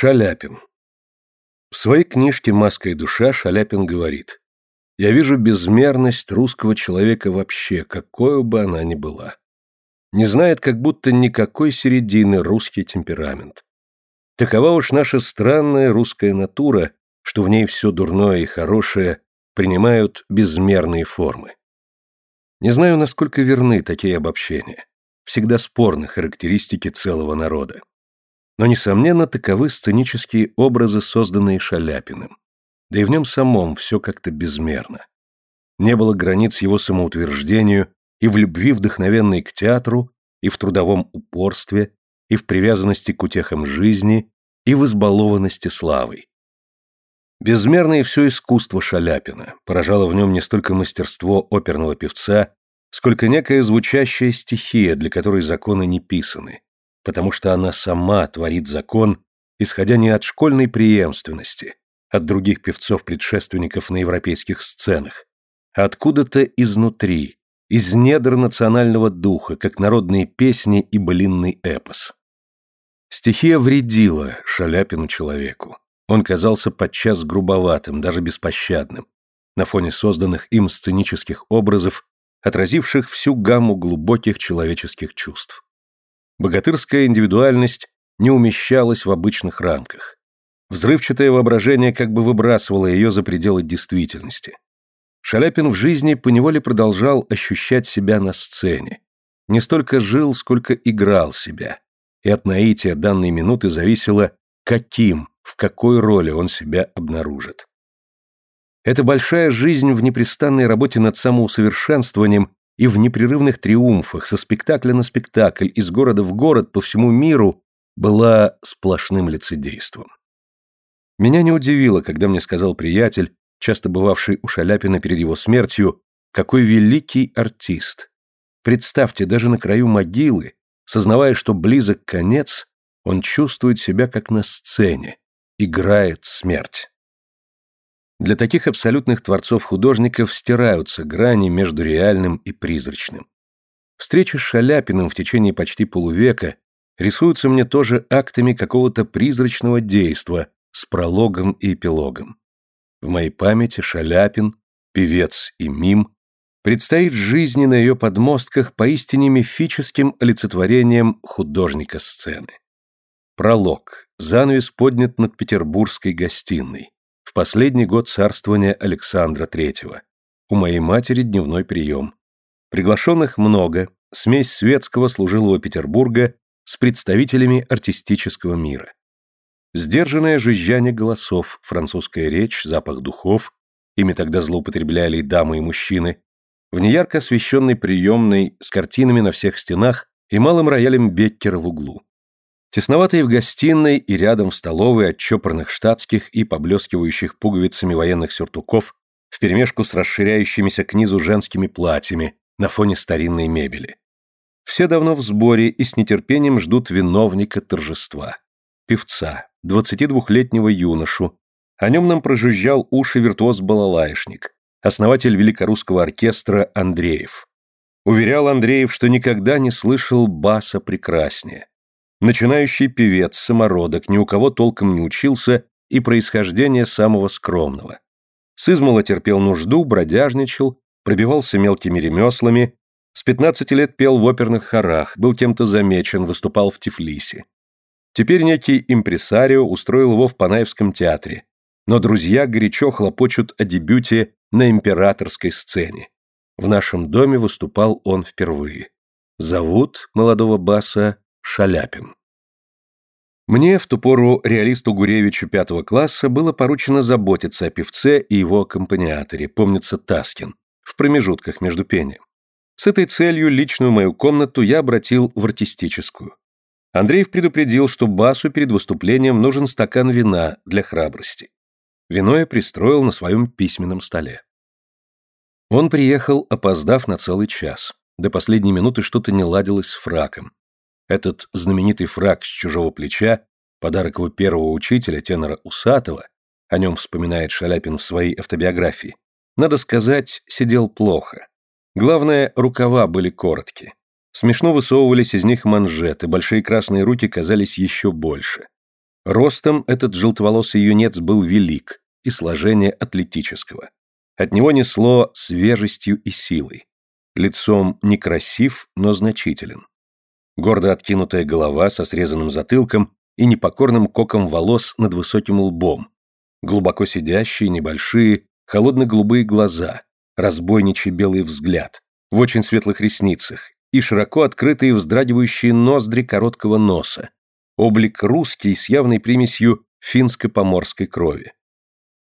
Шаляпин. В своей книжке «Маска и душа» Шаляпин говорит «Я вижу безмерность русского человека вообще, какой бы она ни была. Не знает как будто никакой середины русский темперамент. Такова уж наша странная русская натура, что в ней все дурное и хорошее принимают безмерные формы. Не знаю, насколько верны такие обобщения. Всегда спорны характеристики целого народа. Но, несомненно, таковы сценические образы, созданные Шаляпиным. Да и в нем самом все как-то безмерно. Не было границ его самоутверждению и в любви вдохновенной к театру, и в трудовом упорстве, и в привязанности к утехам жизни, и в избалованности славой. Безмерное все искусство Шаляпина поражало в нем не столько мастерство оперного певца, сколько некая звучащая стихия, для которой законы не писаны, потому что она сама творит закон, исходя не от школьной преемственности, от других певцов-предшественников на европейских сценах, а откуда-то изнутри, из недр национального духа, как народные песни и блинный эпос. Стихия вредила Шаляпину человеку. Он казался подчас грубоватым, даже беспощадным, на фоне созданных им сценических образов, отразивших всю гамму глубоких человеческих чувств. Богатырская индивидуальность не умещалась в обычных рамках. Взрывчатое воображение как бы выбрасывало ее за пределы действительности. Шаляпин в жизни поневоле продолжал ощущать себя на сцене. Не столько жил, сколько играл себя. И от наития данной минуты зависело, каким в какой роли он себя обнаружит. Это большая жизнь в непрестанной работе над самоусовершенствованием и в непрерывных триумфах, со спектакля на спектакль, из города в город, по всему миру, была сплошным лицедейством. Меня не удивило, когда мне сказал приятель, часто бывавший у Шаляпина перед его смертью, какой великий артист. Представьте, даже на краю могилы, сознавая, что близок конец, он чувствует себя как на сцене, играет смерть. Для таких абсолютных творцов-художников стираются грани между реальным и призрачным. Встречи с Шаляпиным в течение почти полувека рисуются мне тоже актами какого-то призрачного действа с прологом и эпилогом. В моей памяти Шаляпин, певец и мим, предстоит жизни на ее подмостках поистине мифическим олицетворением художника сцены. Пролог. Занавес поднят над петербургской гостиной. В последний год царствования Александра III. У моей матери дневной прием. Приглашенных много, смесь светского служилого Петербурга с представителями артистического мира. Сдержанное жужжание голосов, французская речь, запах духов, ими тогда злоупотребляли и дамы, и мужчины, в неярко освещенной приемной с картинами на всех стенах и малым роялем Беккера в углу. Тесноватые в гостиной и рядом в столовой от чопорных штатских и поблескивающих пуговицами военных сюртуков вперемешку с расширяющимися к низу женскими платьями на фоне старинной мебели. Все давно в сборе и с нетерпением ждут виновника торжества. Певца, 22-летнего юношу. О нем нам прожужжал уши виртуоз-балалаишник, основатель великорусского оркестра Андреев. Уверял Андреев, что никогда не слышал баса прекраснее. Начинающий певец, самородок, ни у кого толком не учился и происхождение самого скромного. С измала терпел нужду, бродяжничал, пробивался мелкими ремеслами, с 15 лет пел в оперных хорах, был кем-то замечен, выступал в Тифлисе. Теперь некий импресарио устроил его в Панаевском театре, но друзья горячо хлопочут о дебюте на императорской сцене. В нашем доме выступал он впервые. Зовут молодого баса Шаляпин. Мне, в ту пору реалисту Гуревичу пятого класса, было поручено заботиться о певце и его аккомпаниаторе, помнится Таскин, в промежутках между пением. С этой целью личную мою комнату я обратил в артистическую. Андреев предупредил, что басу перед выступлением нужен стакан вина для храбрости. Вино я пристроил на своем письменном столе. Он приехал, опоздав на целый час. До последней минуты что-то не ладилось с фраком. Этот знаменитый фраг с чужого плеча, подарок его первого учителя, тенора Усатого, о нем вспоминает Шаляпин в своей автобиографии, надо сказать, сидел плохо. Главное, рукава были короткие. Смешно высовывались из них манжеты, большие красные руки казались еще больше. Ростом этот желтоволосый юнец был велик и сложение атлетического. От него несло свежестью и силой. Лицом некрасив, но значителен. Гордо откинутая голова со срезанным затылком и непокорным коком волос над высоким лбом. Глубоко сидящие, небольшие, холодно-голубые глаза, разбойничий белый взгляд, в очень светлых ресницах и широко открытые вздрагивающие ноздри короткого носа, облик русский с явной примесью финско-поморской крови.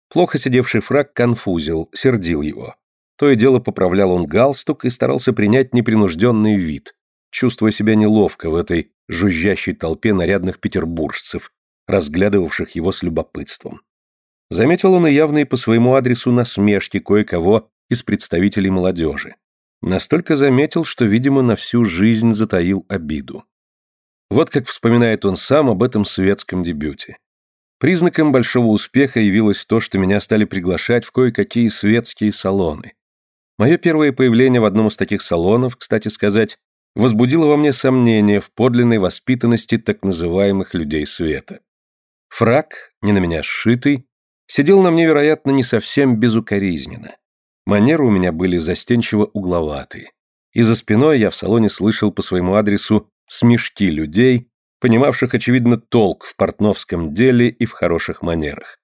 Плохо сидевший фраг конфузил, сердил его. То и дело поправлял он галстук и старался принять непринужденный вид, чувствуя себя неловко в этой жужжащей толпе нарядных петербуржцев, разглядывавших его с любопытством. Заметил он и явные по своему адресу насмешки кое-кого из представителей молодежи. Настолько заметил, что, видимо, на всю жизнь затаил обиду. Вот как вспоминает он сам об этом светском дебюте. Признаком большого успеха явилось то, что меня стали приглашать в кое-какие светские салоны. Мое первое появление в одном из таких салонов, кстати сказать, возбудило во мне сомнение в подлинной воспитанности так называемых людей света. Фрак, не на меня сшитый, сидел на мне, вероятно, не совсем безукоризненно. Манеры у меня были застенчиво угловатые. И за спиной я в салоне слышал по своему адресу смешки людей, понимавших, очевидно, толк в портновском деле и в хороших манерах.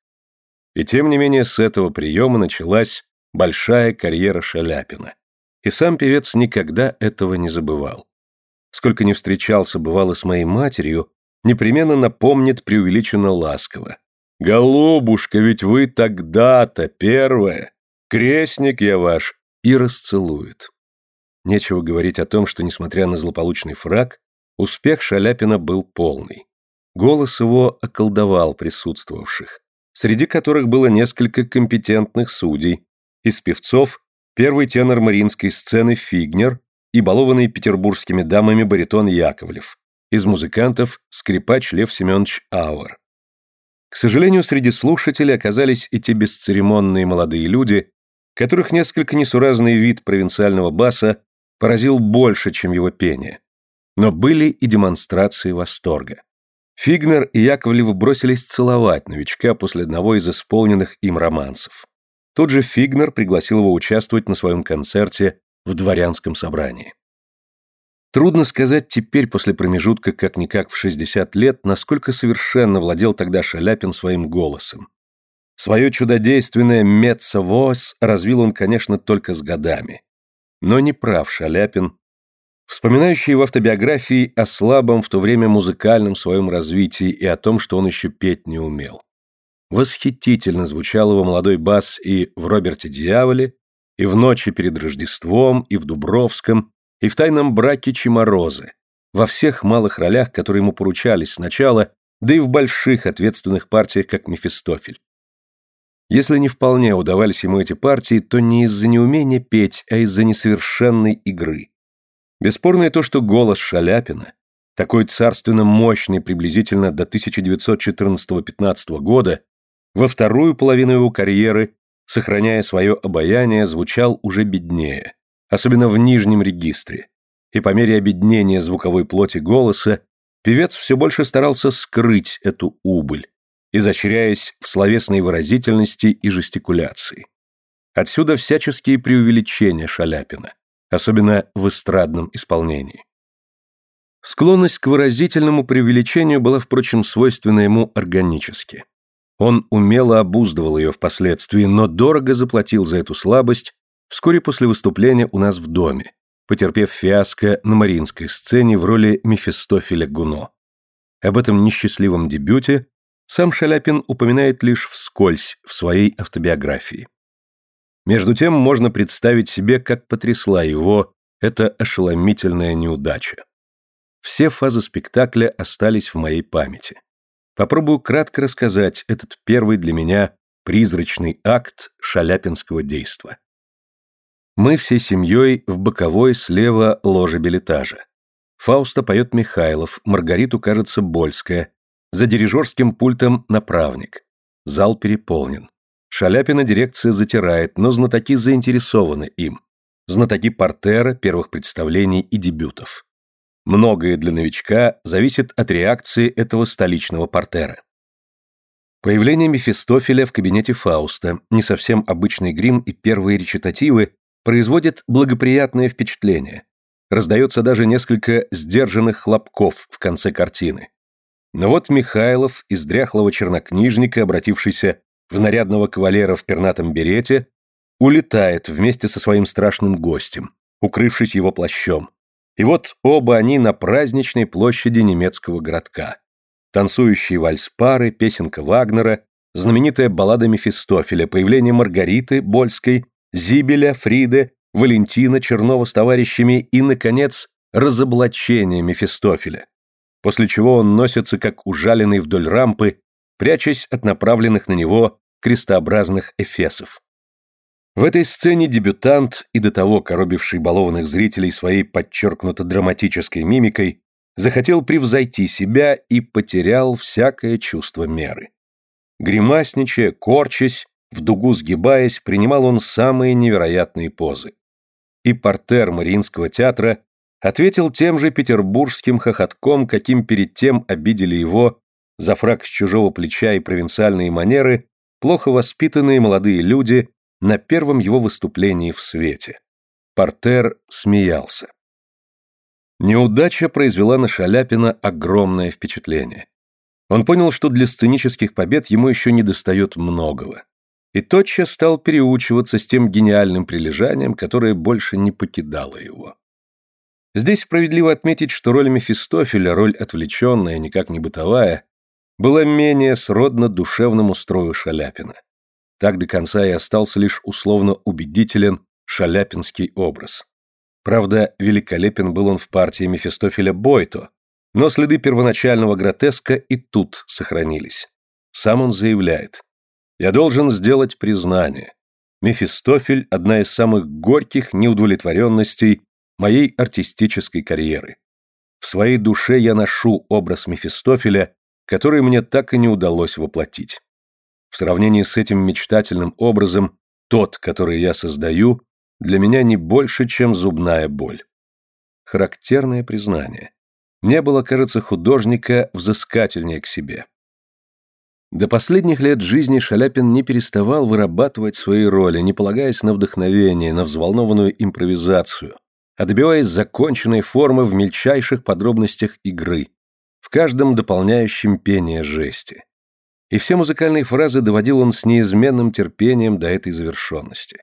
И тем не менее с этого приема началась большая карьера Шаляпина. И сам певец никогда этого не забывал. Сколько не встречался, бывало, с моей матерью, непременно напомнит преувеличенно ласково. «Голубушка, ведь вы тогда-то первая! Крестник я ваш!» и расцелует. Нечего говорить о том, что, несмотря на злополучный фраг, успех Шаляпина был полный. Голос его околдовал присутствовавших, среди которых было несколько компетентных судей, из певцов первый тенор мариинской сцены Фигнер и балованный петербургскими дамами баритон Яковлев, из музыкантов скрипач Лев Семенович Ауэр. К сожалению, среди слушателей оказались и те бесцеремонные молодые люди, которых несколько несуразный вид провинциального баса поразил больше, чем его пение. Но были и демонстрации восторга. Фигнер и Яковлев бросились целовать новичка после одного из исполненных им романсов. Тут же Фигнер пригласил его участвовать на своем концерте в дворянском собрании. Трудно сказать теперь, после промежутка как-никак в 60 лет, насколько совершенно владел тогда Шаляпин своим голосом. Свое чудодейственное «меццо-вос» развил он, конечно, только с годами. Но не прав Шаляпин, вспоминающий в автобиографии о слабом в то время музыкальном своем развитии и о том, что он еще петь не умел. Восхитительно звучал его молодой бас и в «Роберте Дьяволе», и в «Ночи перед Рождеством», и в «Дубровском», и в «Тайном браке Чиморозы», во всех малых ролях, которые ему поручались сначала, да и в больших ответственных партиях, как Мефистофель. Если не вполне удавались ему эти партии, то не из-за неумения петь, а из-за несовершенной игры. Бесспорно и то, что голос Шаляпина, такой царственно мощный приблизительно до 1914-15 года, во вторую половину его карьеры, сохраняя свое обаяние, звучал уже беднее, особенно в нижнем регистре, и по мере обеднения звуковой плоти голоса певец все больше старался скрыть эту убыль, изощряясь в словесной выразительности и жестикуляции. Отсюда всяческие преувеличения Шаляпина, особенно в эстрадном исполнении. Склонность к выразительному преувеличению была, впрочем, свойственна ему органически. Он умело обуздывал ее впоследствии, но дорого заплатил за эту слабость вскоре после выступления у нас в доме, потерпев фиаско на Мариинской сцене в роли Мефистофеля Гуно. Об этом несчастливом дебюте сам Шаляпин упоминает лишь вскользь в своей автобиографии. Между тем можно представить себе, как потрясла его эта ошеломительная неудача. Все фазы спектакля остались в моей памяти. Попробую кратко рассказать этот первый для меня призрачный акт шаляпинского действа. Мы всей семьей в боковой слева ложе билетажа. Фауста поет Михайлов, Маргариту, кажется, Больская, за дирижерским пультом направник. Зал переполнен. Шаляпина дирекция затирает, но знатоки заинтересованы им. Знатоки портера, первых представлений и дебютов. Многое для новичка зависит от реакции этого столичного портера. Появление Мефистофеля в кабинете Фауста, не совсем обычный грим и первые речитативы производят благоприятное впечатление. Раздается даже несколько сдержанных хлопков в конце картины. Но вот Михайлов из дряхлого чернокнижника, обратившийся в нарядного кавалера в пернатом берете, улетает вместе со своим страшным гостем, укрывшись его плащом. И вот оба они на праздничной площади немецкого городка. Танцующие вальс-пары, песенка Вагнера, знаменитая баллада Мефистофеля, появление Маргариты Больской, Зибеля, Фриды, Валентина Чернова с товарищами и, наконец, разоблачение Мефистофеля, после чего он носится как ужаленный вдоль рампы, прячась от направленных на него крестообразных эфесов. В этой сцене дебютант, и до того коробивший балованных зрителей своей подчеркнуто драматической мимикой, захотел превзойти себя и потерял всякое чувство меры. Гримасничая, корчась, в дугу сгибаясь, принимал он самые невероятные позы. И портер Мариинского театра ответил тем же петербургским хохотком, каким перед тем обидели его за фраг с чужого плеча и провинциальные манеры плохо воспитанные молодые люди, на первом его выступлении в свете. Портер смеялся. Неудача произвела на Шаляпина огромное впечатление. Он понял, что для сценических побед ему еще не достает многого. И тотчас стал переучиваться с тем гениальным прилежанием, которое больше не покидало его. Здесь справедливо отметить, что роль Мефистофеля, роль отвлеченная, никак не бытовая, была менее сродна душевному строю Шаляпина. Так до конца и остался лишь условно убедителен шаляпинский образ. Правда, великолепен был он в партии Мефистофеля Бойто, но следы первоначального гротеска и тут сохранились. Сам он заявляет. «Я должен сделать признание. Мефистофель – одна из самых горьких неудовлетворенностей моей артистической карьеры. В своей душе я ношу образ Мефистофеля, который мне так и не удалось воплотить. В сравнении с этим мечтательным образом, тот, который я создаю, для меня не больше, чем зубная боль. Характерное признание. Не было, кажется, художника взыскательнее к себе. До последних лет жизни Шаляпин не переставал вырабатывать свои роли, не полагаясь на вдохновение, на взволнованную импровизацию, а добиваясь законченной формы в мельчайших подробностях игры, в каждом дополняющем пение жести и все музыкальные фразы доводил он с неизменным терпением до этой завершенности.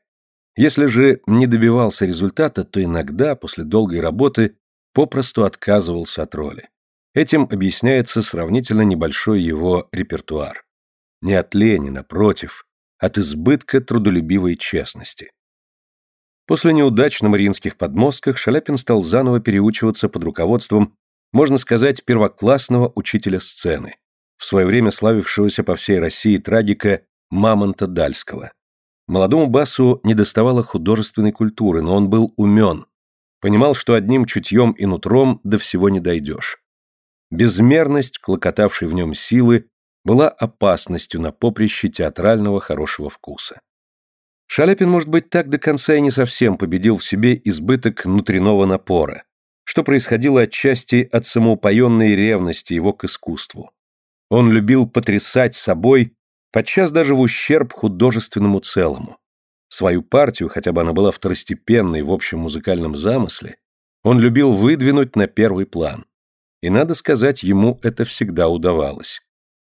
Если же не добивался результата, то иногда, после долгой работы, попросту отказывался от роли. Этим объясняется сравнительно небольшой его репертуар. Не от лени, напротив, от избытка трудолюбивой честности. После неудач на Мариинских подмостках Шаляпин стал заново переучиваться под руководством, можно сказать, первоклассного учителя сцены, в свое время славившегося по всей России трагика Мамонта Дальского. Молодому Басу недоставало художественной культуры, но он был умен. Понимал, что одним чутьем и нутром до всего не дойдешь. Безмерность, клокотавшей в нем силы, была опасностью на поприще театрального хорошего вкуса. Шаляпин, может быть, так до конца и не совсем победил в себе избыток внутреннего напора, что происходило отчасти от самоупоенной ревности его к искусству. Он любил потрясать собой, подчас даже в ущерб художественному целому. Свою партию, хотя бы она была второстепенной в общем музыкальном замысле, он любил выдвинуть на первый план. И, надо сказать, ему это всегда удавалось.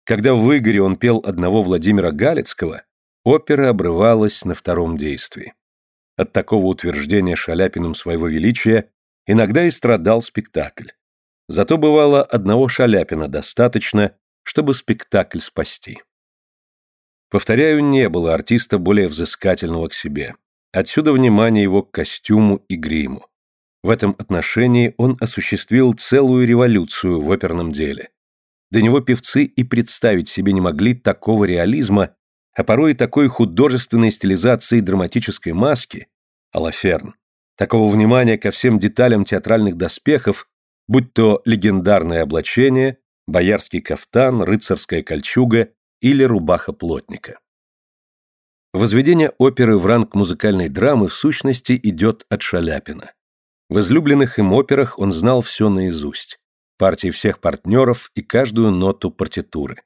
Когда в Игоре он пел одного Владимира Галицкого, опера обрывалась на втором действии. От такого утверждения Шаляпиным своего величия иногда и страдал спектакль. Зато бывало одного Шаляпина достаточно, чтобы спектакль спасти. Повторяю, не было артиста более взыскательного к себе. Отсюда внимание его к костюму и гриму. В этом отношении он осуществил целую революцию в оперном деле. До него певцы и представить себе не могли такого реализма, а порой и такой художественной стилизации драматической маски, Алаферн, такого внимания ко всем деталям театральных доспехов, будь то легендарное облачение, боярский кафтан, рыцарская кольчуга или рубаха плотника. Возведение оперы в ранг музыкальной драмы в сущности идет от Шаляпина. В излюбленных им операх он знал все наизусть, партии всех партнеров и каждую ноту партитуры.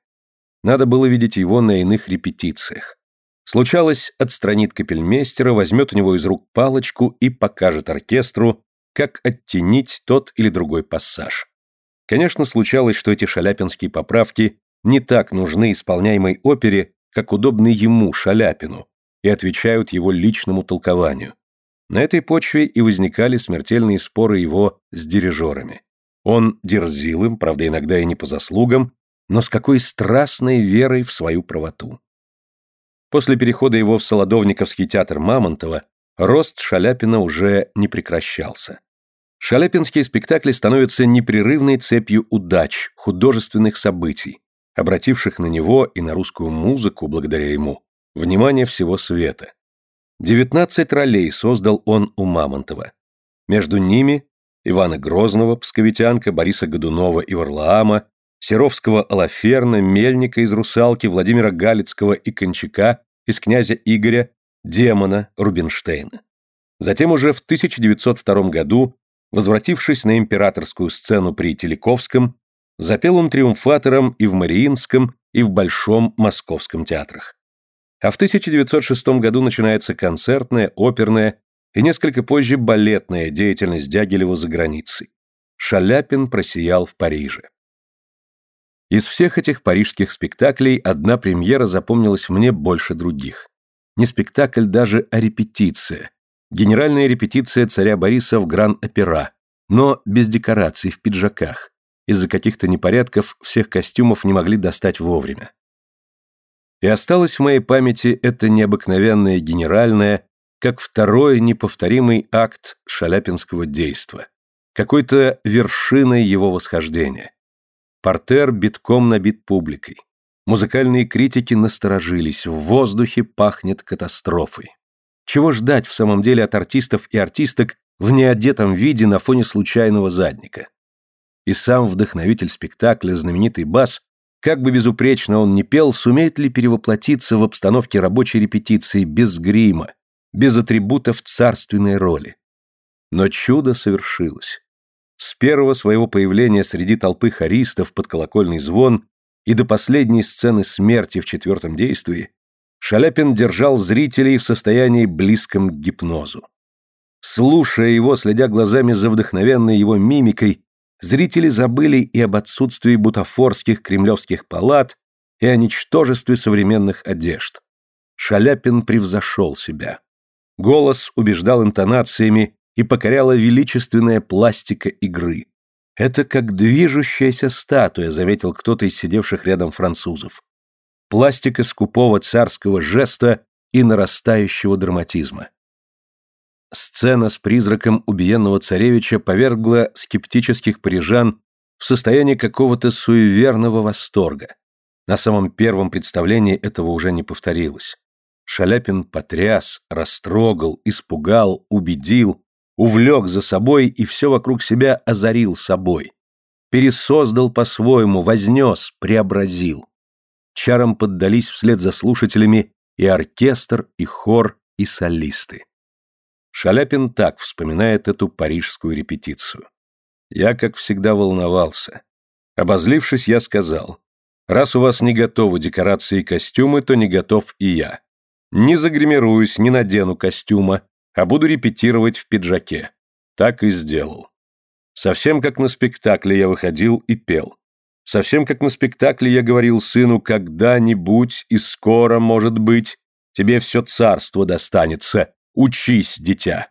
надо было видеть его на иных репетициях. Случалось, отстранит капельмейстера, возьмет у него из рук палочку и покажет оркестру, как оттенить тот или другой пассаж. Конечно, случалось, что эти шаляпинские поправки не так нужны исполняемой опере, как удобны ему, Шаляпину, и отвечают его личному толкованию. На этой почве и возникали смертельные споры его с дирижерами. Он дерзил им, правда, иногда и не по заслугам, но с какой страстной верой в свою правоту. После перехода его в Солодовниковский театр Мамонтова рост Шаляпина уже не прекращался. Шаляпинские спектакли становятся непрерывной цепью удач, художественных событий, обративших на него и на русскую музыку, благодаря ему, внимание всего света. Девятнадцать ролей создал он у Мамонтова. Между ними Ивана Грозного, Псковитянка, Бориса Годунова и Варлаама, Серовского Алаферна, Мельника из «Русалки», Владимира Галицкого и Кончака из «Князя Игоря», Демона Рубинштейна. Затем уже в 1902 году, возвратившись на императорскую сцену при Телековском, запел он триумфатором и в Мариинском, и в Большом Московском театрах. А в 1906 году начинается концертная, оперная и несколько позже балетная деятельность Дягилева за границей. Шаляпин просиял в Париже. Из всех этих парижских спектаклей одна премьера запомнилась мне больше других. Не спектакль даже, а репетиция. Генеральная репетиция царя Бориса в Гран-Опера, но без декораций, в пиджаках. Из-за каких-то непорядков всех костюмов не могли достать вовремя. И осталось в моей памяти это необыкновенное генеральное, как второй неповторимый акт шаляпинского действа, какой-то вершиной его восхождения. Портер битком набит публикой. Музыкальные критики насторожились, в воздухе пахнет катастрофой. Чего ждать в самом деле от артистов и артисток в неодетом виде на фоне случайного задника? И сам вдохновитель спектакля, знаменитый бас, как бы безупречно он ни пел, сумеет ли перевоплотиться в обстановке рабочей репетиции без грима, без атрибутов царственной роли? Но чудо совершилось. С первого своего появления среди толпы хористов под колокольный звон и до последней сцены смерти в четвертом действии Шаляпин держал зрителей в состоянии близком к гипнозу. Слушая его, следя глазами за вдохновенной его мимикой, зрители забыли и об отсутствии бутафорских кремлевских палат, и о ничтожестве современных одежд. Шаляпин превзошел себя. Голос убеждал интонациями и покоряла величественная пластика игры. «Это как движущаяся статуя», — заметил кто-то из сидевших рядом французов. Пластика скупого царского жеста и нарастающего драматизма. Сцена с призраком убиенного царевича повергла скептических парижан в состояние какого-то суеверного восторга. На самом первом представлении этого уже не повторилось. Шаляпин потряс, растрогал, испугал, убедил, увлек за собой и все вокруг себя озарил собой. Пересоздал по-своему, вознес, преобразил. Чарам поддались вслед за слушателями и оркестр, и хор, и солисты. Шаляпин так вспоминает эту парижскую репетицию. Я, как всегда, волновался. Обозлившись, я сказал, раз у вас не готовы декорации и костюмы, то не готов и я. Не загримируюсь, не надену костюма, а буду репетировать в пиджаке. Так и сделал. Совсем как на спектакле я выходил и пел. Совсем как на спектакле я говорил сыну «когда-нибудь и скоро, может быть, тебе все царство достанется, Учись, дитя.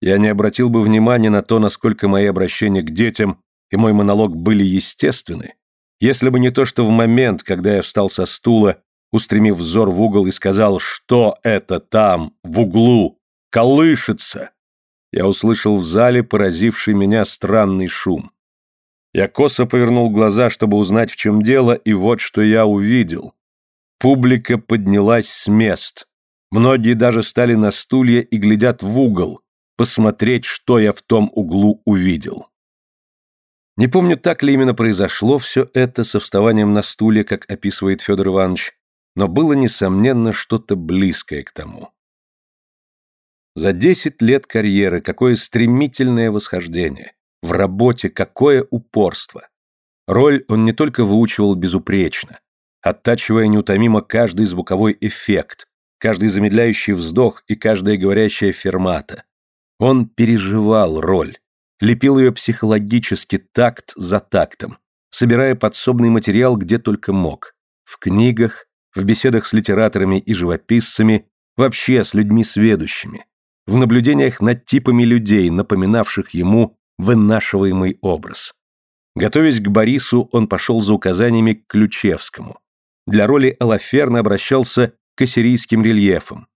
Я не обратил бы внимания на то, насколько мои обращения к детям и мой монолог были естественны, если бы не то, что в момент, когда я встал со стула, устремив взор в угол и сказал «Что это там, в углу? Колышется!» Я услышал в зале поразивший меня странный шум. Я косо повернул глаза, чтобы узнать, в чем дело, и вот что я увидел. Публика поднялась с мест. Многие даже стали на стулья и глядят в угол, посмотреть, что я в том углу увидел. Не помню, так ли именно произошло все это со вставанием на стуле, как описывает Федор Иванович, но было, несомненно, что-то близкое к тому. За десять лет карьеры какое стремительное восхождение, в работе какое упорство. Роль он не только выучивал безупречно, оттачивая неутомимо каждый звуковой эффект, каждый замедляющий вздох и каждая говорящая фермата. Он переживал роль, лепил ее психологически такт за тактом, собирая подсобный материал где только мог. В книгах, в беседах с литераторами и живописцами, вообще с людьми сведущими, в наблюдениях над типами людей, напоминавших ему вынашиваемый образ. Готовясь к Борису, он пошел за указаниями к Ключевскому. Для роли Алаферна обращался к ассирийским рельефам.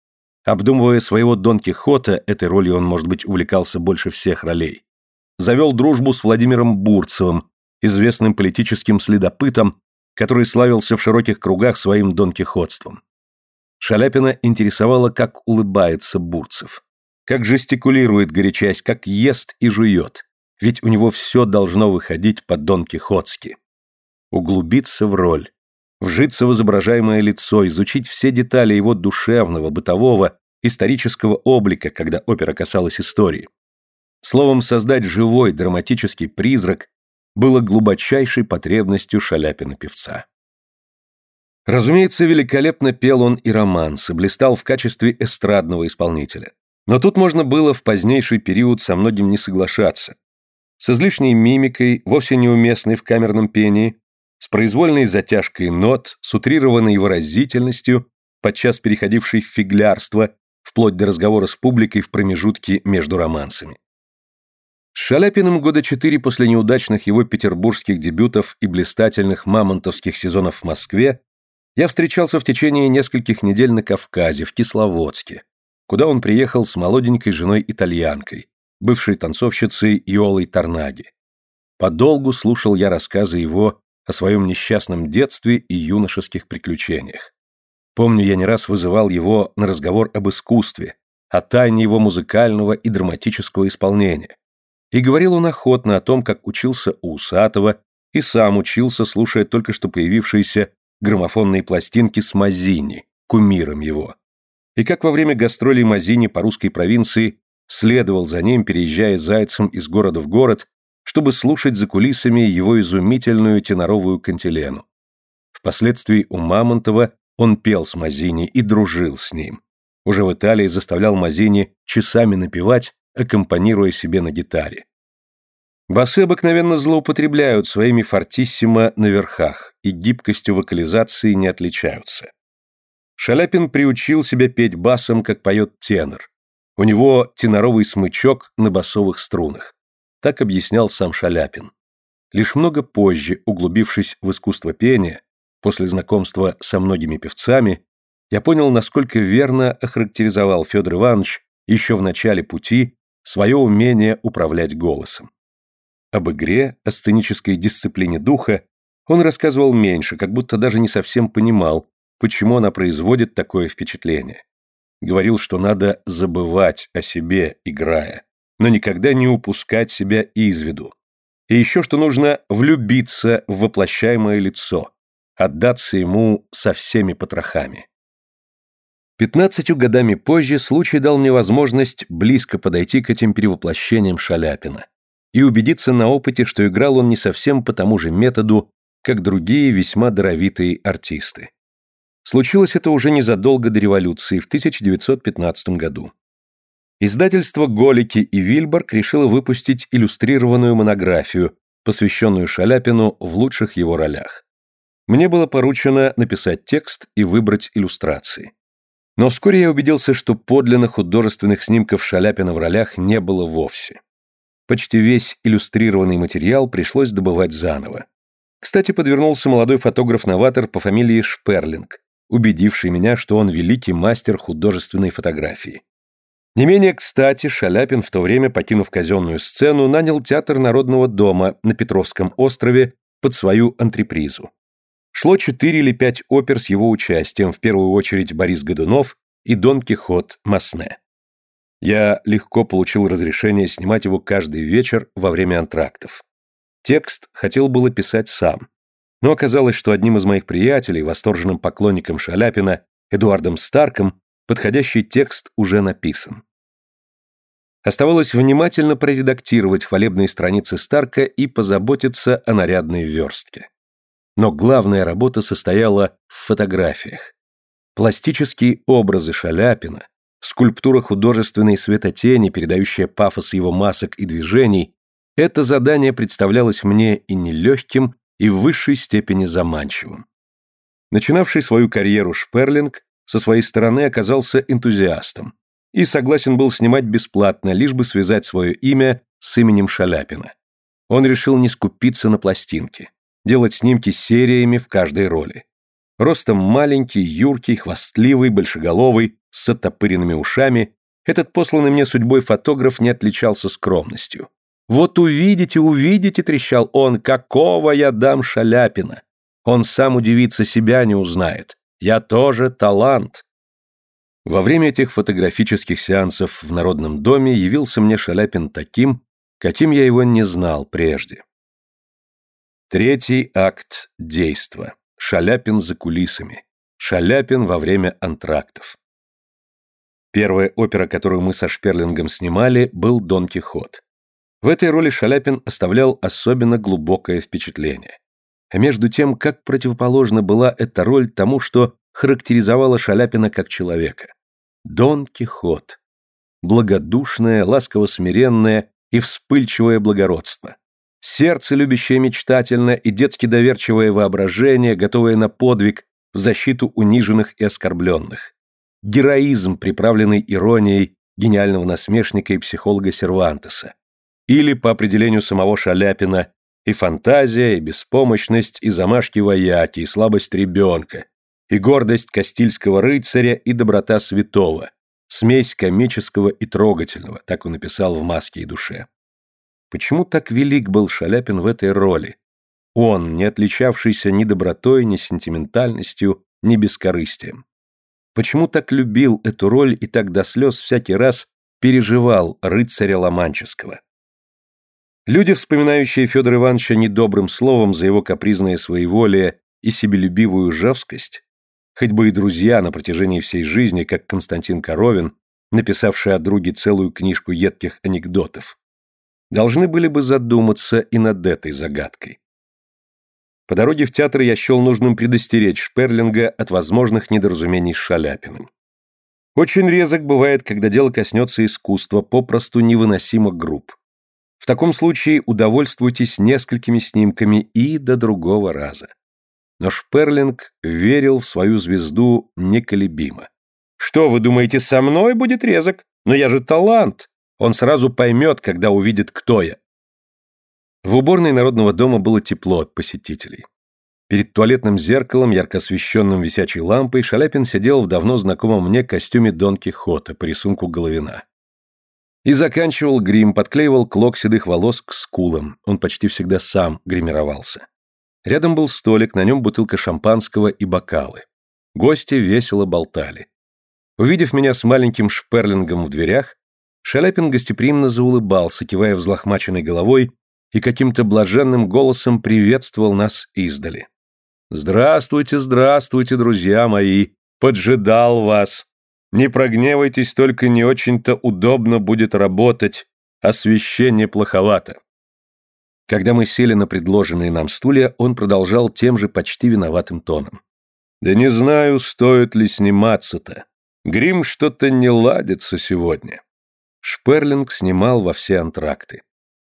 Обдумывая своего Дон Кихота, этой ролью он, может быть, увлекался больше всех ролей. Завел дружбу с Владимиром Бурцевым, известным политическим следопытом, который славился в широких кругах своим донкихотством. Шаляпина интересовало, как улыбается Бурцев, как жестикулирует горячась, как ест и жует, ведь у него все должно выходить по-донкихотски. Углубиться в роль, вжиться в изображаемое лицо, изучить все детали его душевного, бытового, исторического облика, когда опера касалась истории. Словом, создать живой драматический призрак было глубочайшей потребностью Шаляпина-певца. Разумеется, великолепно пел он и романсы, блистал в качестве эстрадного исполнителя. Но тут можно было в позднейший период со многим не соглашаться. С излишней мимикой, вовсе неуместной в камерном пении, с произвольной затяжкой нот, с утрированной выразительностью, подчас переходившей в фиглярство, вплоть до разговора с публикой в промежутке между романсами. С Шаляпиным года четыре после неудачных его петербургских дебютов и блистательных мамонтовских сезонов в Москве я встречался в течение нескольких недель на Кавказе, в Кисловодске, куда он приехал с молоденькой женой-итальянкой, бывшей танцовщицей Иолой Торнаги. Подолгу слушал я рассказы его о своем несчастном детстве и юношеских приключениях. Помню, я не раз вызывал его на разговор об искусстве, о тайне его музыкального и драматического исполнения и говорил он охотно о том, как учился у Усатого и сам учился, слушая только что появившиеся граммофонные пластинки с Мазини, кумиром его. И как во время гастролей Мазини по русской провинции следовал за ним, переезжая зайцем из города в город, чтобы слушать за кулисами его изумительную теноровую кантилену. Впоследствии у Мамонтова он пел с Мазини и дружил с ним. Уже в Италии заставлял Мазини часами напевать аккомпанируя себе на гитаре. Басы обыкновенно злоупотребляют своими фортиссимо на верхах и гибкостью вокализации не отличаются. Шаляпин приучил себя петь басом, как поет тенор. У него теноровый смычок на басовых струнах. Так объяснял сам Шаляпин. Лишь много позже, углубившись в искусство пения, после знакомства со многими певцами, я понял, насколько верно охарактеризовал Федор Иванович еще в начале пути свое умение управлять голосом. Об игре, о сценической дисциплине духа он рассказывал меньше, как будто даже не совсем понимал, почему она производит такое впечатление. Говорил, что надо забывать о себе, играя, но никогда не упускать себя из виду. И еще, что нужно влюбиться в воплощаемое лицо, отдаться ему со всеми потрохами. Пятнадцатью годами позже случай дал мне возможность близко подойти к этим перевоплощениям Шаляпина и убедиться на опыте, что играл он не совсем по тому же методу, как другие весьма даровитые артисты. Случилось это уже незадолго до революции, в 1915 году. Издательство «Голики» и «Вильборг» решило выпустить иллюстрированную монографию, посвященную Шаляпину в лучших его ролях. Мне было поручено написать текст и выбрать иллюстрации. Но вскоре я убедился, что подлинных художественных снимков Шаляпина в ролях не было вовсе. Почти весь иллюстрированный материал пришлось добывать заново. Кстати, подвернулся молодой фотограф-новатор по фамилии Шперлинг, убедивший меня, что он великий мастер художественной фотографии. Не менее кстати, Шаляпин в то время, покинув казенную сцену, нанял театр Народного дома на Петровском острове под свою антрепризу. Шло четыре или пять опер с его участием, в первую очередь Борис Годунов и Дон Кихот Масне. Я легко получил разрешение снимать его каждый вечер во время антрактов. Текст хотел было писать сам, но оказалось, что одним из моих приятелей, восторженным поклонником Шаляпина, Эдуардом Старком, подходящий текст уже написан. Оставалось внимательно проредактировать хвалебные страницы Старка и позаботиться о нарядной верстке. Но главная работа состояла в фотографиях. Пластические образы Шаляпина, скульптура художественной светотени, передающая пафос его масок и движений, это задание представлялось мне и нелегким, и в высшей степени заманчивым. Начинавший свою карьеру Шперлинг со своей стороны оказался энтузиастом и согласен был снимать бесплатно, лишь бы связать свое имя с именем Шаляпина. Он решил не скупиться на пластинки, делать снимки сериями в каждой роли. Ростом маленький, юркий, хвастливый, большеголовый, с оттопыренными ушами, этот посланный мне судьбой фотограф не отличался скромностью. «Вот увидите, увидите», — трещал он, — «какого я дам Шаляпина! Он сам удивится, себя не узнает. Я тоже талант». Во время этих фотографических сеансов в Народном доме явился мне Шаляпин таким, каким я его не знал прежде. Третий акт действа. Шаляпин за кулисами. Шаляпин во время антрактов. Первая опера, которую мы со Шперлингом снимали, был «Дон Кихот». В этой роли Шаляпин оставлял особенно глубокое впечатление. А между тем, как противоположна была эта роль тому, что характеризовала Шаляпина как человека. Дон Кихот. Благодушное, ласково-смиренное и вспыльчивое благородство сердце, любящее мечтательно, и детски доверчивое воображение, готовое на подвиг в защиту униженных и оскорбленных. Героизм, приправленный иронией гениального насмешника и психолога Сервантеса. Или, по определению самого Шаляпина, и фантазия, и беспомощность, и замашки вояки, и слабость ребенка, и гордость Кастильского рыцаря, и доброта святого, смесь комического и трогательного, так он написал в «Маске и душе». Почему так велик был Шаляпин в этой роли? Он, не отличавшийся ни добротой, ни сентиментальностью, ни бескорыстием. Почему так любил эту роль и так до слез всякий раз переживал рыцаря Ломанческого? Люди, вспоминающие Федора Ивановича недобрым словом за его капризное своеволие и себелюбивую жесткость, хоть бы и друзья на протяжении всей жизни, как Константин Коровин, написавший о друге целую книжку едких анекдотов, должны были бы задуматься и над этой загадкой. По дороге в театр я счел нужным предостеречь Шперлинга от возможных недоразумений с Шаляпиным. Очень резок бывает, когда дело коснется искусства, попросту невыносимо груб. В таком случае удовольствуйтесь несколькими снимками и до другого раза. Но Шперлинг верил в свою звезду неколебимо. «Что, вы думаете, со мной будет резок? Но я же талант! Он сразу поймет, когда увидит, кто я. В уборной Народного дома было тепло от посетителей. Перед туалетным зеркалом, ярко освещенным висячей лампой, Шаляпин сидел в давно знакомом мне костюме Дон Кихота по рисунку Головина. И заканчивал грим, подклеивал клок седых волос к скулам. Он почти всегда сам гримировался. Рядом был столик, на нем бутылка шампанского и бокалы. Гости весело болтали. Увидев меня с маленьким шперлингом в дверях, Шаляпин гостеприимно заулыбался, кивая взлохмаченной головой и каким-то блаженным голосом приветствовал нас издали. «Здравствуйте, здравствуйте, друзья мои! Поджидал вас! Не прогневайтесь, только не очень-то удобно будет работать, освещение плоховато». Когда мы сели на предложенные нам стулья, он продолжал тем же почти виноватым тоном. «Да не знаю, стоит ли сниматься-то. Грим что-то не ладится сегодня. Шперлинг снимал во все антракты.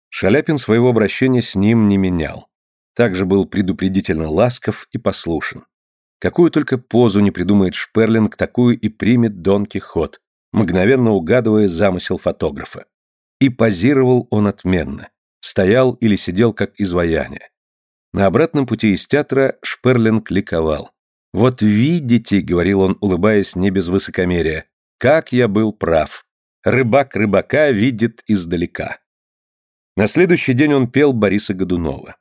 Шаляпин своего обращения с ним не менял. Также был предупредительно ласков и послушен. Какую только позу не придумает Шперлинг, такую и примет Дон Кихот, мгновенно угадывая замысел фотографа. И позировал он отменно. Стоял или сидел как изваяние. На обратном пути из театра Шперлинг ликовал. «Вот видите», — говорил он, улыбаясь не без высокомерия, — «как я был прав. Рыбак рыбака видит издалека. На следующий день он пел Бориса Годунова.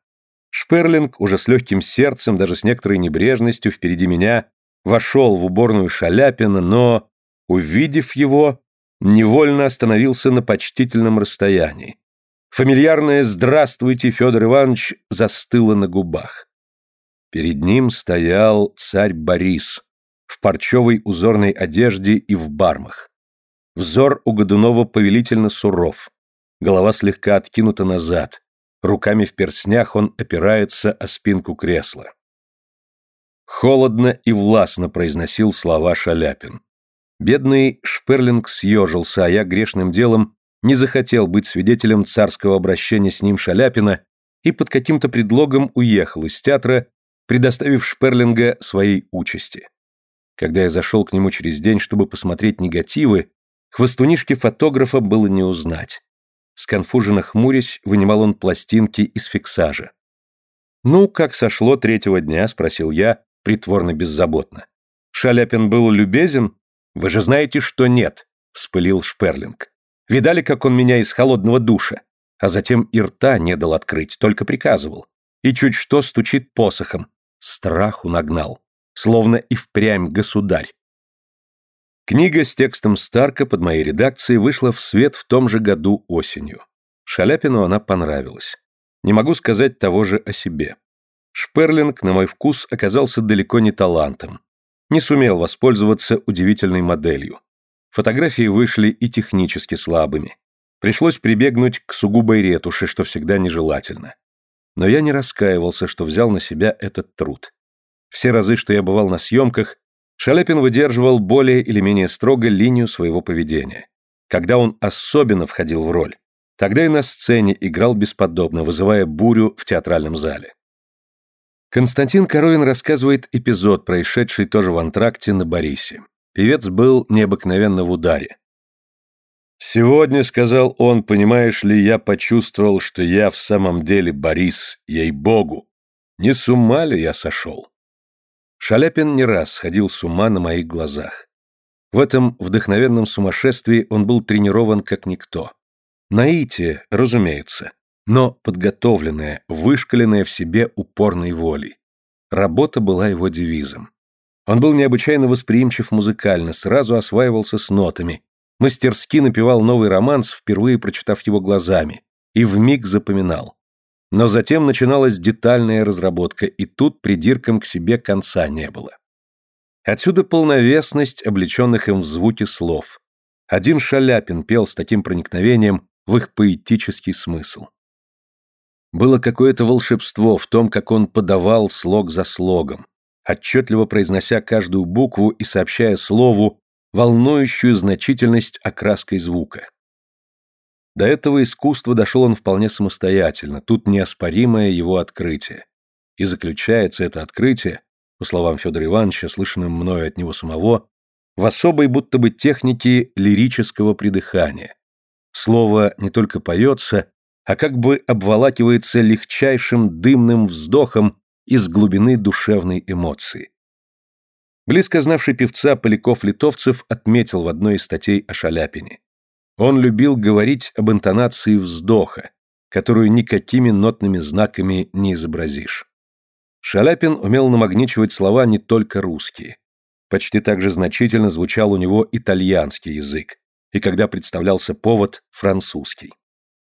Шперлинг, уже с легким сердцем, даже с некоторой небрежностью впереди меня, вошел в уборную Шаляпина, но, увидев его, невольно остановился на почтительном расстоянии. Фамильярное «Здравствуйте, Федор Иванович» застыло на губах. Перед ним стоял царь Борис в парчевой узорной одежде и в бармах. Взор у Годунова повелительно суров. Голова слегка откинута назад. Руками в перснях он опирается о спинку кресла. Холодно и властно произносил слова Шаляпин. Бедный Шперлинг съежился, а я грешным делом не захотел быть свидетелем царского обращения с ним Шаляпина и под каким-то предлогом уехал из театра, предоставив Шперлинга своей участи. Когда я зашел к нему через день, чтобы посмотреть негативы, хвостунишки фотографа было не узнать. Сконфуженно хмурясь, вынимал он пластинки из фиксажа. «Ну, как сошло третьего дня?» – спросил я, притворно беззаботно. «Шаляпин был любезен?» «Вы же знаете, что нет», – вспылил Шперлинг. «Видали, как он меня из холодного душа? А затем и рта не дал открыть, только приказывал. И чуть что стучит посохом. Страху нагнал. Словно и впрямь государь. Книга с текстом Старка под моей редакцией вышла в свет в том же году осенью. Шаляпину она понравилась. Не могу сказать того же о себе. Шперлинг, на мой вкус, оказался далеко не талантом. Не сумел воспользоваться удивительной моделью. Фотографии вышли и технически слабыми. Пришлось прибегнуть к сугубой ретуши, что всегда нежелательно. Но я не раскаивался, что взял на себя этот труд. Все разы, что я бывал на съемках, Шаляпин выдерживал более или менее строго линию своего поведения. Когда он особенно входил в роль, тогда и на сцене играл бесподобно, вызывая бурю в театральном зале. Константин Коровин рассказывает эпизод, происшедший тоже в антракте на Борисе. Певец был необыкновенно в ударе. «Сегодня, — сказал он, — понимаешь ли, я почувствовал, что я в самом деле Борис, ей-богу. Не с ума ли я сошел?» Шаляпин не раз сходил с ума на моих глазах. В этом вдохновенном сумасшествии он был тренирован как никто. Наитие, разумеется, но подготовленная, вышкаленная в себе упорной волей. Работа была его девизом. Он был необычайно восприимчив музыкально, сразу осваивался с нотами, мастерски напевал новый романс, впервые прочитав его глазами, и вмиг запоминал. Но затем начиналась детальная разработка, и тут придиркам к себе конца не было. Отсюда полновесность облеченных им в звуки слов. Один Шаляпин пел с таким проникновением в их поэтический смысл. Было какое-то волшебство в том, как он подавал слог за слогом, отчетливо произнося каждую букву и сообщая слову волнующую значительность окраской звука. До этого искусства дошел он вполне самостоятельно, тут неоспоримое его открытие. И заключается это открытие, по словам Федора Ивановича, слышанным мною от него самого, в особой будто бы технике лирического придыхания. Слово не только поется, а как бы обволакивается легчайшим дымным вздохом из глубины душевной эмоции. Близко знавший певца Поляков-Литовцев отметил в одной из статей о Шаляпине. Он любил говорить об интонации вздоха, которую никакими нотными знаками не изобразишь. Шаляпин умел намагничивать слова не только русские. Почти так же значительно звучал у него итальянский язык, и когда представлялся повод – французский.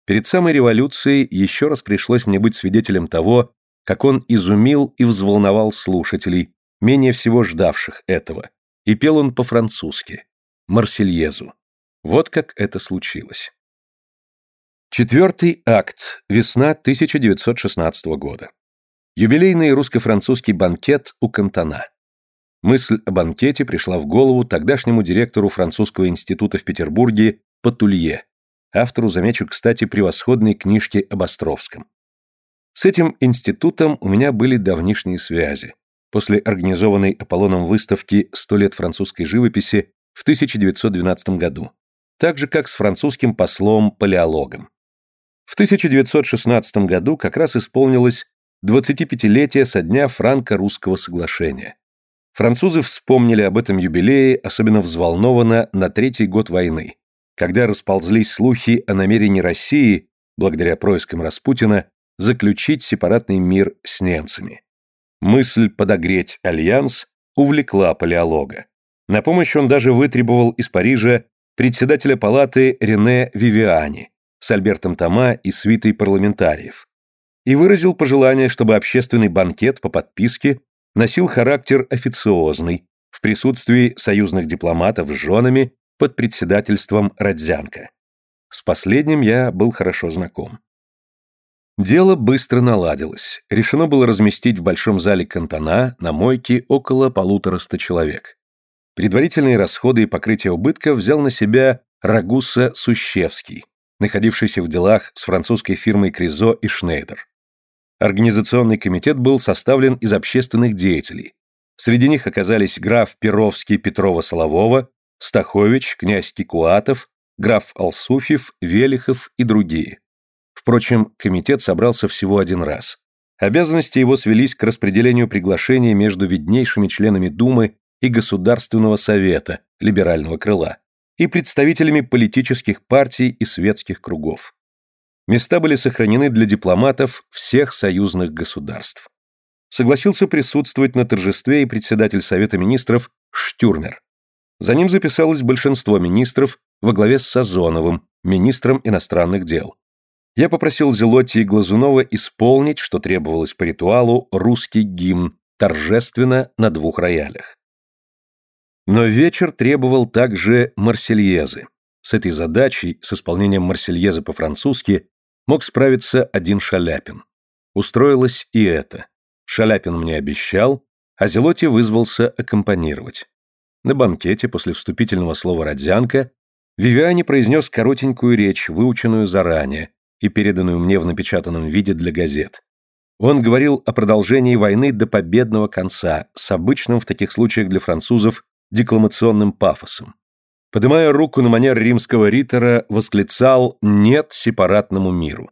Перед самой революцией еще раз пришлось мне быть свидетелем того, как он изумил и взволновал слушателей, менее всего ждавших этого, и пел он по-французски – «Марсельезу». Вот как это случилось. Четвертый акт. Весна 1916 года. Юбилейный русско-французский банкет у Кантона. Мысль о банкете пришла в голову тогдашнему директору французского института в Петербурге Патулье, автору, замечу, кстати, превосходной книжки об Островском. С этим институтом у меня были давнишние связи. После организованной Аполлоном выставки «100 лет французской живописи» в 1912 году так же как с французским послом-палеологом. В 1916 году как раз исполнилось 25-летие со дня франко-русского соглашения. Французы вспомнили об этом юбилее особенно взволнованно на третий год войны, когда расползлись слухи о намерении России, благодаря проискам Распутина, заключить сепаратный мир с немцами. Мысль подогреть альянс увлекла палеолога. На помощь он даже вытребовал из Парижа председателя палаты Рене Вивиани с Альбертом Тома и свитой парламентариев, и выразил пожелание, чтобы общественный банкет по подписке носил характер официозный в присутствии союзных дипломатов с женами под председательством Родзянко. С последним я был хорошо знаком. Дело быстро наладилось. Решено было разместить в большом зале Кантона на мойке около полутораста человек. Предварительные расходы и покрытие убытков взял на себя Рагуса Сущевский, находившийся в делах с французской фирмой Кризо и Шнейдер. Организационный комитет был составлен из общественных деятелей. Среди них оказались граф Перовский Петрова-Солового, Стахович, князь Кикуатов, граф Алсуфьев, Велихов и другие. Впрочем, комитет собрался всего один раз. Обязанности его свелись к распределению приглашений между виднейшими членами Думы и Государственного совета, либерального крыла, и представителями политических партий и светских кругов. Места были сохранены для дипломатов всех союзных государств. Согласился присутствовать на торжестве и председатель Совета министров Штюрмер. За ним записалось большинство министров во главе с Сазоновым, министром иностранных дел. Я попросил Зелотти и Глазунова исполнить, что требовалось по ритуалу, русский гимн, торжественно на двух роялях. Но вечер требовал также Марсельезы. С этой задачей, с исполнением Марсельезы по-французски, мог справиться один Шаляпин. Устроилось и это. Шаляпин мне обещал, а Зелоти вызвался аккомпанировать. На банкете после вступительного слова «Родзянка» Вивиани произнес коротенькую речь, выученную заранее, и переданную мне в напечатанном виде для газет. Он говорил о продолжении войны до победного конца, с обычным в таких случаях для французов декламационным пафосом. Поднимая руку на манер римского ритора, восклицал «нет сепаратному миру».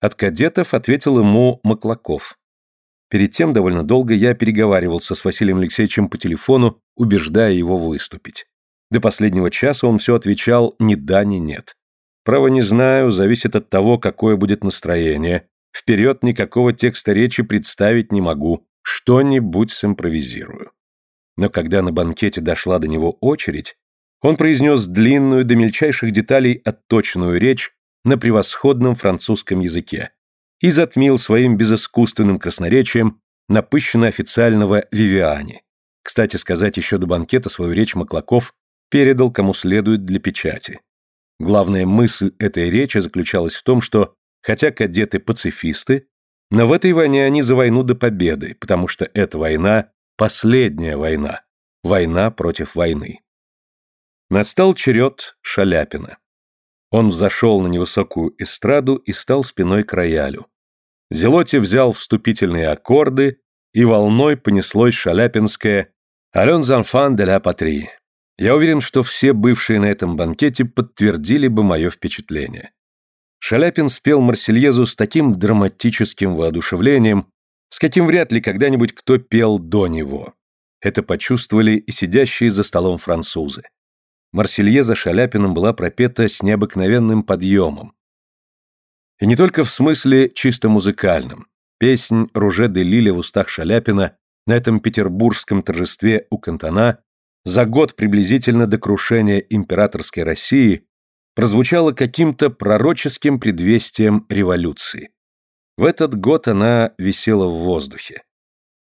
От кадетов ответил ему Маклаков. Перед тем довольно долго я переговаривался с Василием Алексеевичем по телефону, убеждая его выступить. До последнего часа он все отвечал «ни да, ни нет». Право не знаю, зависит от того, какое будет настроение. Вперед никакого текста речи представить не могу, что-нибудь симпровизирую. Но когда на банкете дошла до него очередь, он произнес длинную до мельчайших деталей отточенную речь на превосходном французском языке и затмил своим безыскусственным красноречием напыщенно официального Вивиани. Кстати сказать, еще до банкета свою речь Маклаков передал кому следует для печати. Главная мысль этой речи заключалась в том, что, хотя кадеты пацифисты, но в этой войне они за войну до победы, потому что эта война – последняя война, война против войны. Настал черед Шаляпина. Он взошел на невысокую эстраду и стал спиной к роялю. Зелоти взял вступительные аккорды, и волной понеслось шаляпинское «Ален Занфан де ля Патри», я уверен, что все бывшие на этом банкете подтвердили бы мое впечатление. Шаляпин спел Марсельезу с таким драматическим воодушевлением, с каким вряд ли когда-нибудь кто пел до него. Это почувствовали и сидящие за столом французы. Марсельеза Шаляпином была пропета с необыкновенным подъемом. И не только в смысле чисто музыкальном. Песнь «Руже де Лиле» в устах Шаляпина на этом петербургском торжестве у Кантона за год приблизительно до крушения императорской России прозвучала каким-то пророческим предвестием революции. В этот год она висела в воздухе.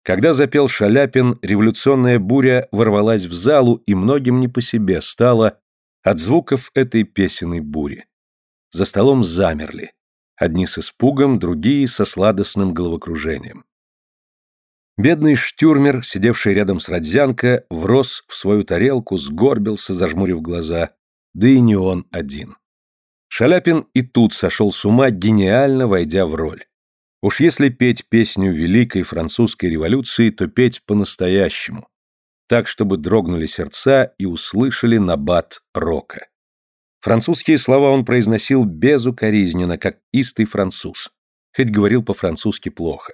Когда запел Шаляпин, революционная буря ворвалась в залу, и многим не по себе стало от звуков этой песенной бури. За столом замерли. Одни с испугом, другие со сладостным головокружением. Бедный штюрмер, сидевший рядом с Родзянко, врос в свою тарелку, сгорбился, зажмурив глаза, да и не он один. Шаляпин и тут сошел с ума, гениально войдя в роль. Уж если петь песню Великой Французской революции, то петь по-настоящему, так, чтобы дрогнули сердца и услышали набат рока. Французские слова он произносил безукоризненно, как истый француз, хоть говорил по-французски плохо.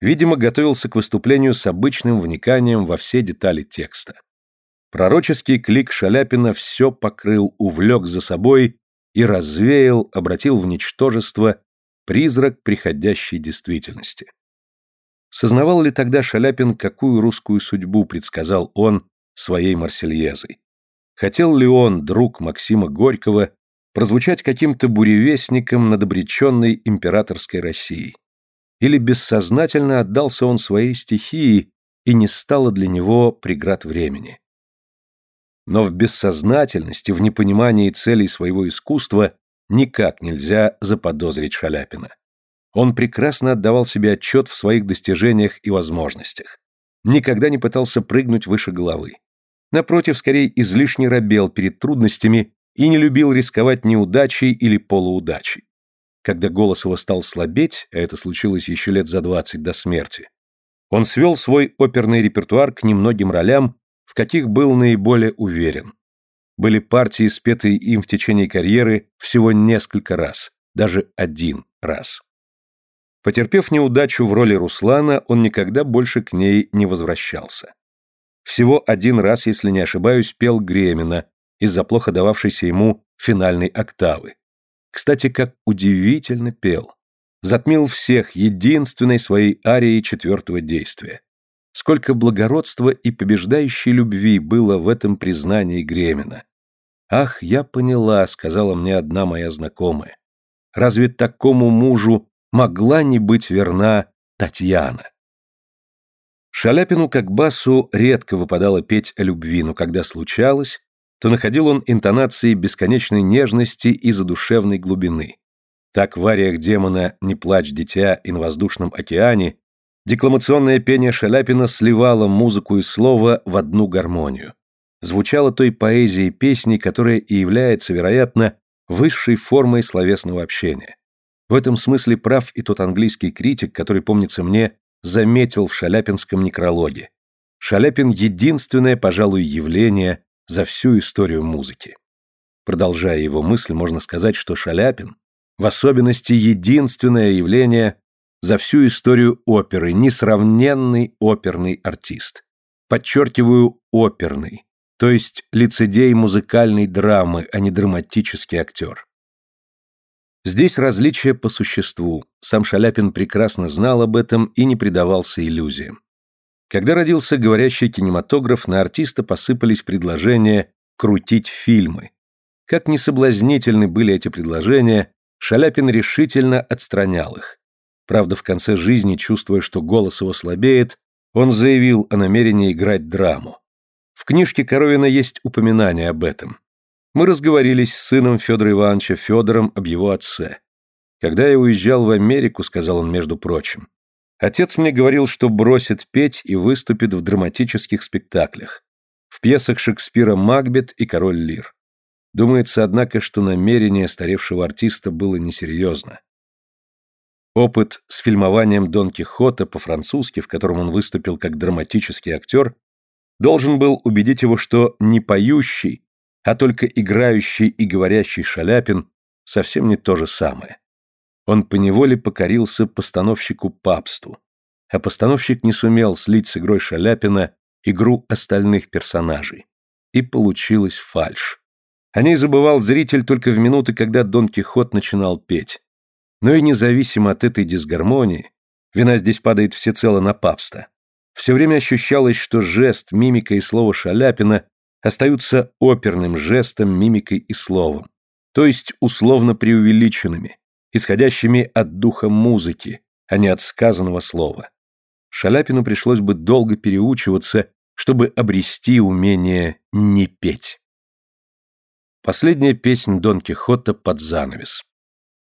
Видимо, готовился к выступлению с обычным вниканием во все детали текста. Пророческий клик Шаляпина все покрыл, увлек за собой и развеял, обратил в ничтожество призрак приходящей действительности. Сознавал ли тогда Шаляпин, какую русскую судьбу предсказал он своей Марсельезой? Хотел ли он, друг Максима Горького, прозвучать каким-то буревестником над обреченной императорской Россией? или бессознательно отдался он своей стихии, и не стало для него преград времени. Но в бессознательности, в непонимании целей своего искусства никак нельзя заподозрить Шаляпина. Он прекрасно отдавал себе отчет в своих достижениях и возможностях. Никогда не пытался прыгнуть выше головы. Напротив, скорее излишне робел перед трудностями и не любил рисковать неудачей или полуудачей. Когда голос его стал слабеть, а это случилось еще лет за двадцать до смерти, он свел свой оперный репертуар к немногим ролям, в каких был наиболее уверен. Были партии, спетые им в течение карьеры всего несколько раз, даже один раз. Потерпев неудачу в роли Руслана, он никогда больше к ней не возвращался. Всего один раз, если не ошибаюсь, пел Гремина из-за плохо дававшейся ему финальной октавы. Кстати, как удивительно пел. Затмил всех единственной своей арией четвертого действия. Сколько благородства и побеждающей любви было в этом признании Гремина. «Ах, я поняла», — сказала мне одна моя знакомая. «Разве такому мужу могла не быть верна Татьяна?» Шаляпину как басу редко выпадало петь о любви, но когда случалось, то находил он интонации бесконечной нежности и задушевной глубины. Так в ариях демона «Не плачь, дитя» и на воздушном океане декламационное пение Шаляпина сливало музыку и слово в одну гармонию. Звучало той поэзией песни, которая и является, вероятно, высшей формой словесного общения. В этом смысле прав и тот английский критик, который, помнится мне, заметил в шаляпинском некрологе. Шаляпин — единственное, пожалуй, явление за всю историю музыки. Продолжая его мысль, можно сказать, что Шаляпин в особенности единственное явление за всю историю оперы, несравненный оперный артист. Подчеркиваю, оперный, то есть лицедей музыкальной драмы, а не драматический актер. Здесь различие по существу, сам Шаляпин прекрасно знал об этом и не предавался иллюзиям. Когда родился говорящий кинематограф, на артиста посыпались предложения крутить фильмы. Как несоблазнительны были эти предложения, Шаляпин решительно отстранял их. Правда, в конце жизни, чувствуя, что голос его слабеет, он заявил о намерении играть драму. В книжке Коровина есть упоминание об этом. Мы разговорились с сыном Федора Ивановича Федором об его отце. Когда я уезжал в Америку, сказал он, между прочим, отец мне говорил, что бросит петь и выступит в драматических спектаклях, в пьесах Шекспира «Макбет» и «Король Лир». Думается, однако, что намерение старевшего артиста было несерьезно. Опыт с фильмованием Дон Кихота по-французски, в котором он выступил как драматический актер, должен был убедить его, что не поющий, а только играющий и говорящий Шаляпин совсем не то же самое. Он поневоле покорился постановщику Папсту, а постановщик не сумел слить с игрой Шаляпина игру остальных персонажей. И получилась фальшь. О ней забывал зритель только в минуты, когда Дон Кихот начинал петь. Но и независимо от этой дисгармонии, вина здесь падает всецело на папста. Все время ощущалось, что жест, мимика и слово Шаляпина остаются оперным жестом, мимикой и словом, то есть условно преувеличенными, исходящими от духа музыки, а не от сказанного слова. Шаляпину пришлось бы долго переучиваться, чтобы обрести умение не петь. Последняя песнь Дон Кихота под занавес.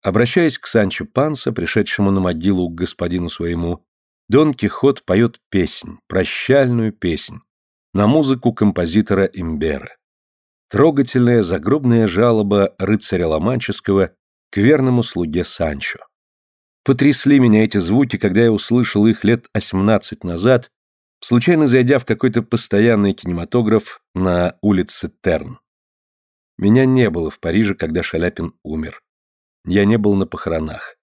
Обращаясь к Санчо Панса, пришедшему на могилу к господину своему, Дон Кихот поет песнь, прощальную песнь, на музыку композитора Имбера. Трогательная загробная жалоба рыцаря Ломанческого к верному слуге Санчо. Потрясли меня эти звуки, когда я услышал их лет 18 назад, случайно зайдя в какой-то постоянный кинематограф на улице Терн. Меня не было в Париже, когда Шаляпин умер. Я не был на похоронах.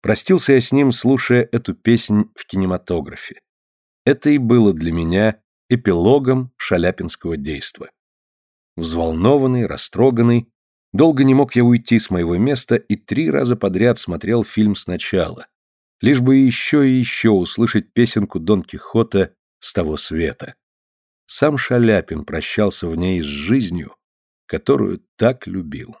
Простился я с ним, слушая эту песнь в кинематографе. Это и было для меня эпилогом шаляпинского действа. Взволнованный, растроганный, долго не мог я уйти с моего места и три раза подряд смотрел фильм сначала, лишь бы еще и еще услышать песенку Дон Кихота с того света. Сам Шаляпин прощался в ней с жизнью, которую так любил.